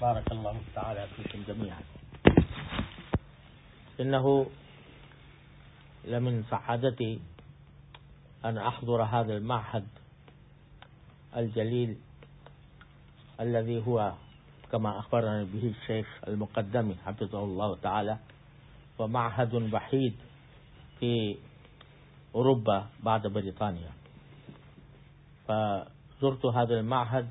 بارك الله تعالى فيكم جميعا. إنه لمن سعادتي أن أحضر هذا المعهد الجليل الذي هو كما أخبرنا به الشيخ المقدمي حفظه الله تعالى ومعهد وحيد في أوروبا بعد بريطانيا. فزرت هذا المعهد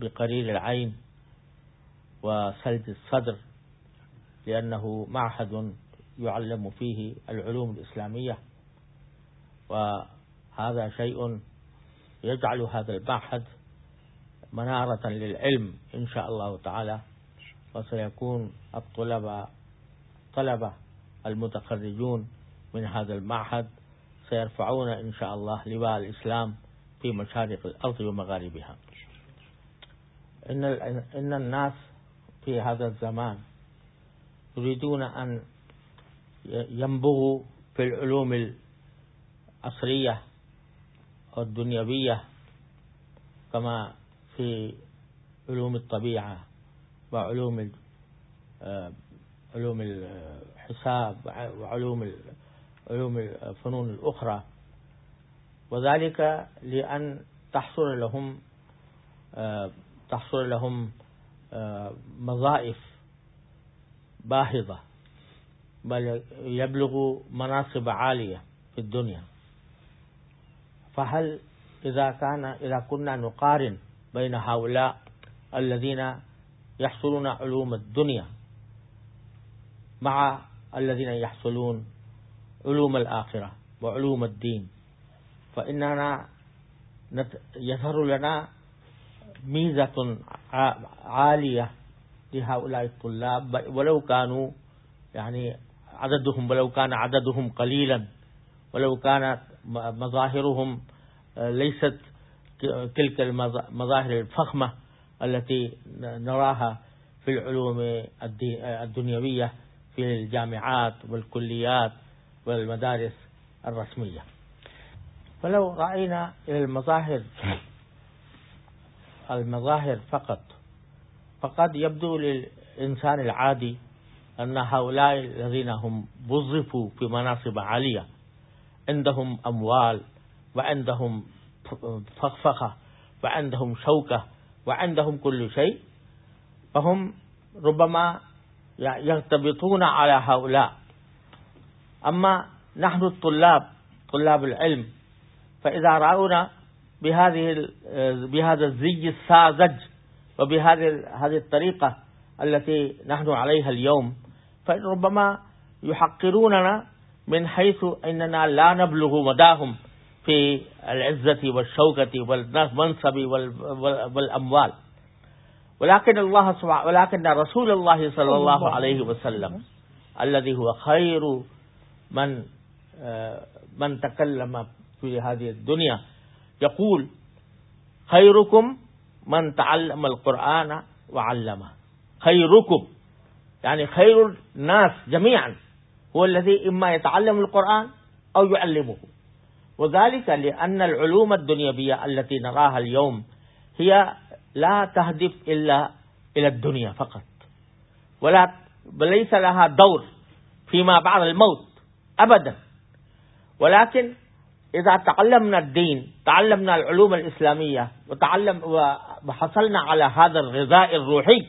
بقرير العين وسلد الصدر لأنه معهد يعلم فيه العلوم الإسلامية وهذا شيء يجعل هذا المعهد منارة للعلم إن شاء الله تعالى وسيكون الطلبة طلبة المتخرجون من هذا المعهد سيرفعون إن شاء الله لواء الإسلام في مشارق الأرض ومغاربها. إن, إن الناس في هذا الزمان يريدون أن ينبغوا في العلوم العصرية والدنيوية كما في علوم الطبيعة وعلوم آه، علوم الحساب وعلوم علوم الفنون الأخرى. وذلك لأن تحصل لهم آه، تحصل لهم آه، وظائف باهظة بل يبلغ مناصب عالية في الدنيا. فهل إذا كان إذا كنا نقارن بين هؤلاء الذين يحصلون علوم الدنيا مع الذين يحصلون علوم الآخرة وعلوم الدين. فإننا يظهر لنا ميزة عالية لهؤلاء الطلاب. ولو كانوا يعني عددهم ولو كان عددهم قليلا ولو كانت مظاهرهم ليست تلك المظاهر الفخمة التي نراها في العلوم الدنيوية في الجامعات والكليات. والمدارس الرسمية. فلو رأينا المظاهر المظاهر فقط فقد يبدو للإنسان العادي أن هؤلاء الذين هم وظفوا في مناصب عالية عندهم أموال وعندهم فخفخة وعندهم شوكة وعندهم كل شيء فهم ربما يرتبطون على هؤلاء. أما نحن الطلاب طلاب العلم فإذا رأونا بهذه بهذا الزي الساذج وبهذه هذه الطريقة التي نحن عليها اليوم فربما يحقروننا من حيث أننا لا نبلغ مداهم في العزة والشوكة والمنصب والأموال. ولكن الله ولكن رسول الله صلى الله عليه وسلم. الذي هو خير من آه، من تكلم في هذه الدنيا يقول خيركم من تعلم القرآن وعلمه. خيركم. يعني خير الناس جميعا. هو الذي إما يتعلم القرآن أو يعلمه. وذلك لأن العلوم الدنيوية التي نراها اليوم هي لا تهدف إلا إلى الدنيا فقط. ولا وليس لها دور فيما بعد الموت. أبدا. ولكن إذا تعلمنا الدين تعلمنا العلوم الإسلامية وتعلم وحصلنا على هذا الغذاء الروحي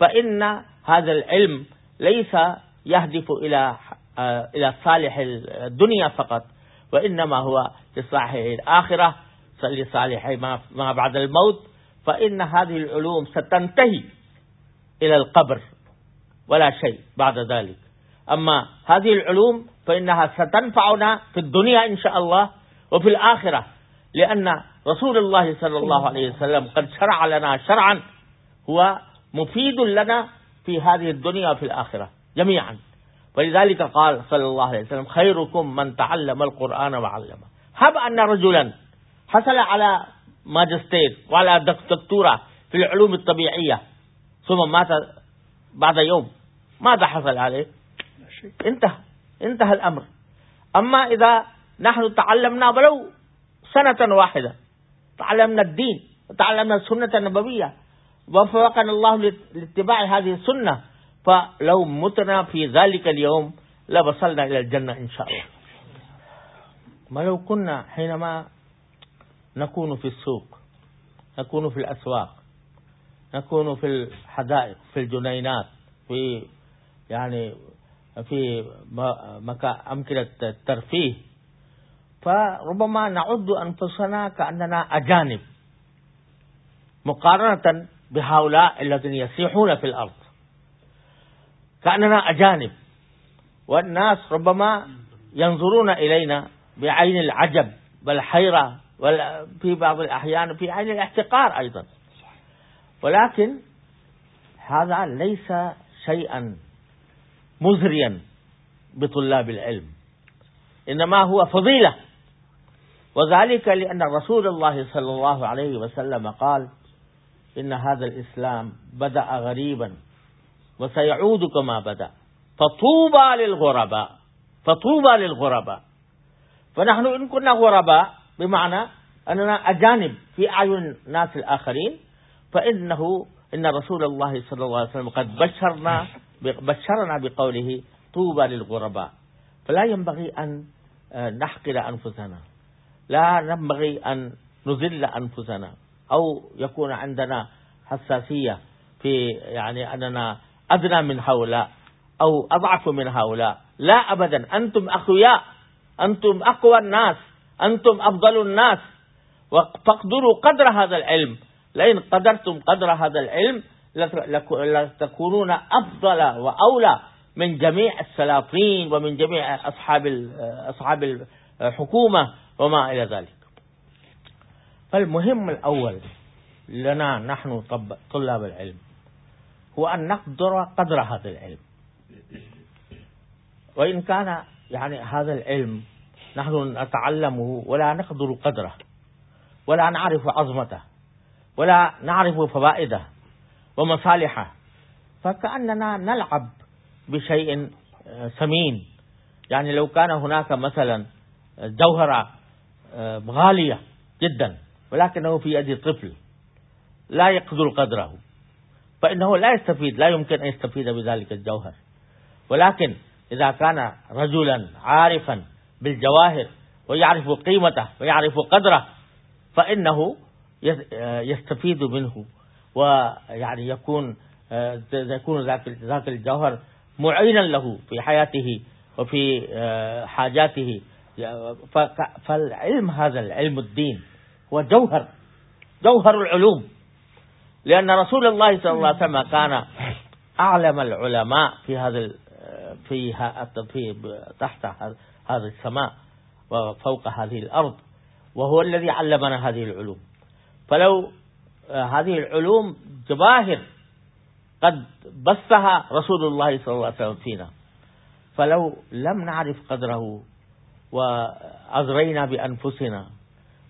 فإن هذا العلم ليس يهدف إلى إلى صالح الدنيا فقط وإنما هو لصالح الآخرة لصالح ما بعد الموت فإن هذه العلوم ستنتهي إلى القبر ولا شيء بعد ذلك. أما هذه العلوم فإنها ستنفعنا في الدنيا إن شاء الله وفي الآخرة. لأن رسول الله صلى الله عليه وسلم قد شرع لنا شرعا هو مفيد لنا في هذه الدنيا وفي الآخرة جميعا. ولذلك قال صلى الله عليه وسلم خيركم من تعلم القرآن وعلمه. هب أن رجلا حصل على ماجستير وعلى دكتوراه في العلوم الطبيعية ثم مات بعد يوم. ماذا حصل عليه؟ انتهى. انتهى الأمر. أما إذا نحن تعلمنا ولو سنة واحدة تعلمنا الدين وتعلمنا السنة النبوية وفقنا الله لاتباع هذه السنة فلو متنا في ذلك اليوم لوصلنا إلى الجنة إن شاء الله. ولو كنا حينما نكون في السوق نكون في الأسواق نكون في الحدائق في الجنينات في يعني في أمكنة الترفيه فربما نعد أنفسنا كأننا أجانب مقارنة بهؤلاء الذين يسيحون في الأرض كأننا أجانب والناس ربما ينظرون إلينا بعين العجب والحيرة في بعض الأحيان في عين الاحتقار أيضا ولكن هذا ليس شيئا مزريا بطلاب العلم. إنما هو فضيلة. وذلك لأن رسول الله صلى الله عليه وسلم قال إن هذا الإسلام بدأ غريبا وسيعود كما بدأ. فطوبى للغرباء. فطوبى للغرباء. فنحن إن كنا غرباء بمعنى أننا أجانب في أعين الناس الآخرين فإنه إن رسول الله صلى الله عليه وسلم قد بشرنا بشرنا بقوله طوبى للغرباء. فلا ينبغي أن آه، نحقر أنفسنا. لا ينبغي أن نذل أنفسنا. أو يكون عندنا حساسية في يعني أننا أدنى من هؤلاء أو أضعف من هؤلاء. لا أبدا. أنتم أقوياء أنتم أقوى الناس. أنتم أفضل الناس. فاقدروا قدر هذا العلم. لئن قدرتم قدر هذا العلم لتكونون أفضل وأولى من جميع السلاطين ومن جميع أصحاب أصحاب الحكومة وما إلى ذلك. فالمهم الأول لنا نحن طلاب العلم هو أن نقدر قدر هذا العلم. وإن كان يعني هذا العلم نحن نتعلمه ولا نقدر قدره ولا نعرف عظمته ولا نعرف فوائده ومصالحة. فكأننا نلعب بشيء ثمين. يعني لو كان هناك مثلا جوهرة آه، غالية جدا ولكنه في يد طفل لا يقدر قدره. فإنه لا يستفيد لا يمكن أن يستفيد بذلك الجوهر. ولكن إذا كان رجلا عارفا بالجواهر ويعرف قيمته ويعرف قدره فإنه يستفيد منه. ويعني يكون يكون ذاك الجوهر معينا له في حياته وفي حاجاته. فالعلم هذا العلم الدين هو جوهر جوهر العلوم. لأن رسول الله صلى الله عليه وسلم كان أعلم العلماء في هذا في في تحت هذا السماء وفوق هذه الأرض وهو الذي علمنا هذه العلوم. فلو هذه العلوم جواهر قد بثها رسول الله صلى الله عليه وسلم فينا. فلو لم نعرف قدره وأزرينا بأنفسنا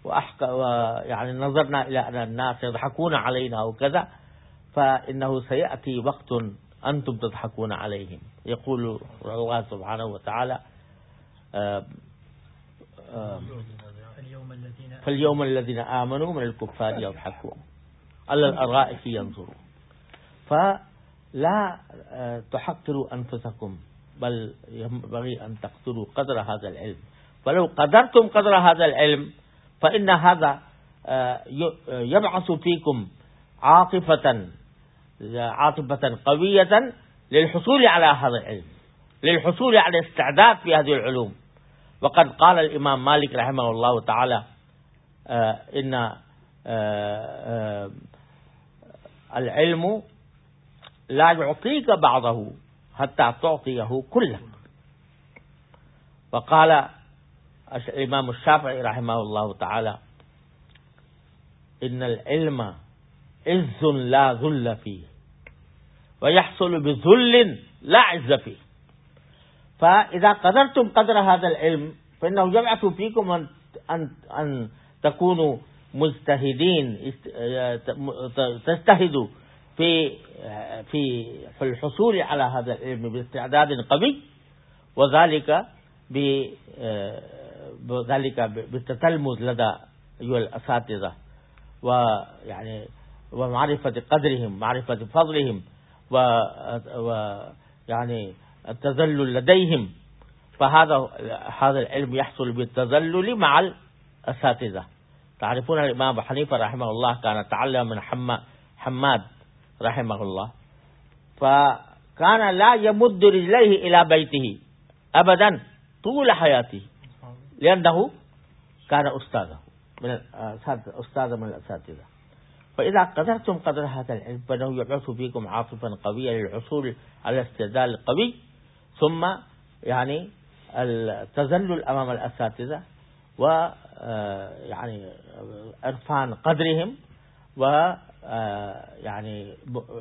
وأحق ويعني نظرنا إلى أن الناس يضحكون علينا وكذا فإنه سيأتي وقت أنتم تضحكون عليهم. يقول الله سبحانه وتعالى فاليوم الذين آمنوا من الكفار يضحكون. على الأرائك ينظرون فلا تحقروا أنفسكم بل ينبغي أن تقدروا قدر هذا العلم. فلو قدرتم قدر هذا العلم فإن هذا آه، يبعث فيكم عاطفة عاطفة قوية للحصول على هذا العلم للحصول على استعداد في هذه العلوم. وقد قال الإمام مالك رحمه الله تعالى آه، إن آه، العلم لا يعطيك بعضه حتى تعطيه كله. وقال الإمام الشافعي رحمه الله تعالى إن العلم عز لا ذل فيه ويحصل بذل لا عز فيه. فإذا قدرتم قدر هذا العلم فإنه يبعث فيكم أن, أن, أن تكونوا مجتهدين تجتهدوا في في في الحصول على هذا العلم باستعداد قوي وذلك بذلك بالتتلمذ لدى أيها الأساتذة ويعني ومعرفة قدرهم معرفة فضلهم ويعني التذلل لديهم. فهذا هذا العلم يحصل بالتذلل مع الأساتذة. تعرفون الإمام أبو حنيفة رحمه الله كان تعلم من حماد رحمه الله. فكان لا يمد رجليه إلى بيته أبدا طول حياته. لأنه كان أستاذه من أستاذ من الأساتذة. فإذا قدرتم قدر هذا العلم فإنه يبعث فيكم عاطفا قويا للحصول على الاستعداد القوي ثم يعني التذلل أمام الأساتذة. و آه، يعني عرفان قدرهم و آه، يعني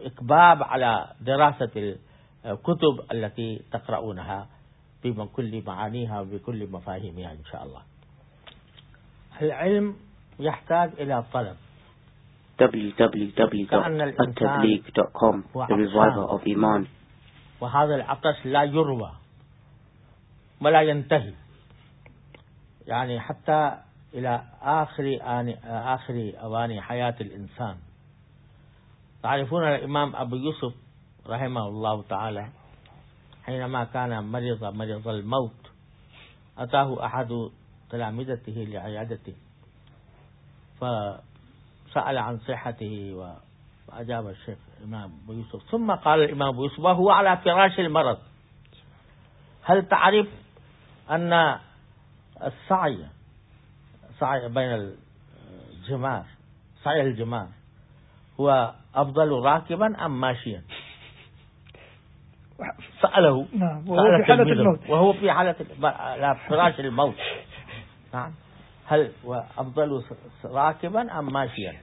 إقباب على دراسة الكتب التي تقرؤونها بكل معانيها وبكل مفاهيمها إن شاء الله. العلم يحتاج إلى طلب. www.attableek.com The Reviver of Iman. وهذا العطش لا يروى ولا ينتهي. يعني حتى إلى آخر آخر أواني حياة الإنسان. تعرفون الإمام أبو يوسف رحمه الله تعالى حينما كان مريض مريض الموت أتاه أحد تلامذته لعيادته. فسأل عن صحته وأجاب الشيخ الإمام أبو يوسف. ثم قال الإمام أبو يوسف وهو على فراش المرض. هل تعرف أن السعي سعي بين الجمار سعي الجمار هو أفضل راكبا أم ماشيا؟ سأله. نعم وهو في حالة الموت. وهو في حالة فراش الموت. نعم. هل هو أفضل راكبا أم ماشيا؟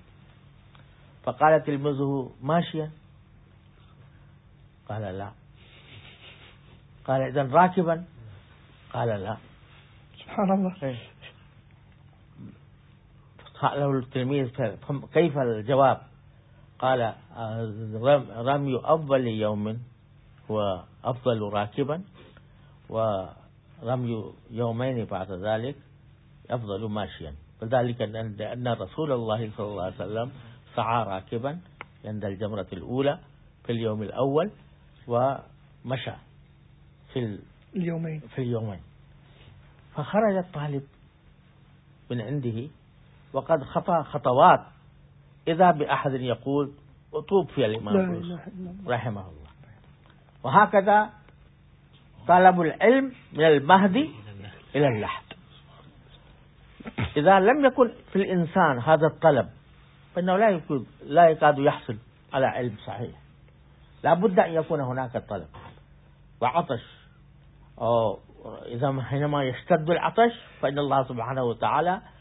فقال تلميذه ماشيا. قال لا. قال إذا راكبا؟ قال لا. سبحان الله. إيه. له التلميذ كيف الجواب؟ قال رمي أفضل يوم هو أفضل راكبا ورمي يومين بعد ذلك أفضل ماشيا. وذلك أن رسول الله صلى الله عليه وسلم سعى راكبا عند الجمرة الأولى في اليوم الأول ومشى في اليومين. في اليومين. فخرج الطالب من عنده وقد خطى خطوات. إذا بأحد يقول أطوب في الإمام رحمه الله. وهكذا طلب العلم من المهدي إلى اللحد. إذا لم يكن في الإنسان هذا الطلب فإنه لا يكون لا يكاد يحصل على علم صحيح. لا بد أن يكون هناك طلب. وعطش. إذا حينما يشتد العطش فإن الله سبحانه وتعالى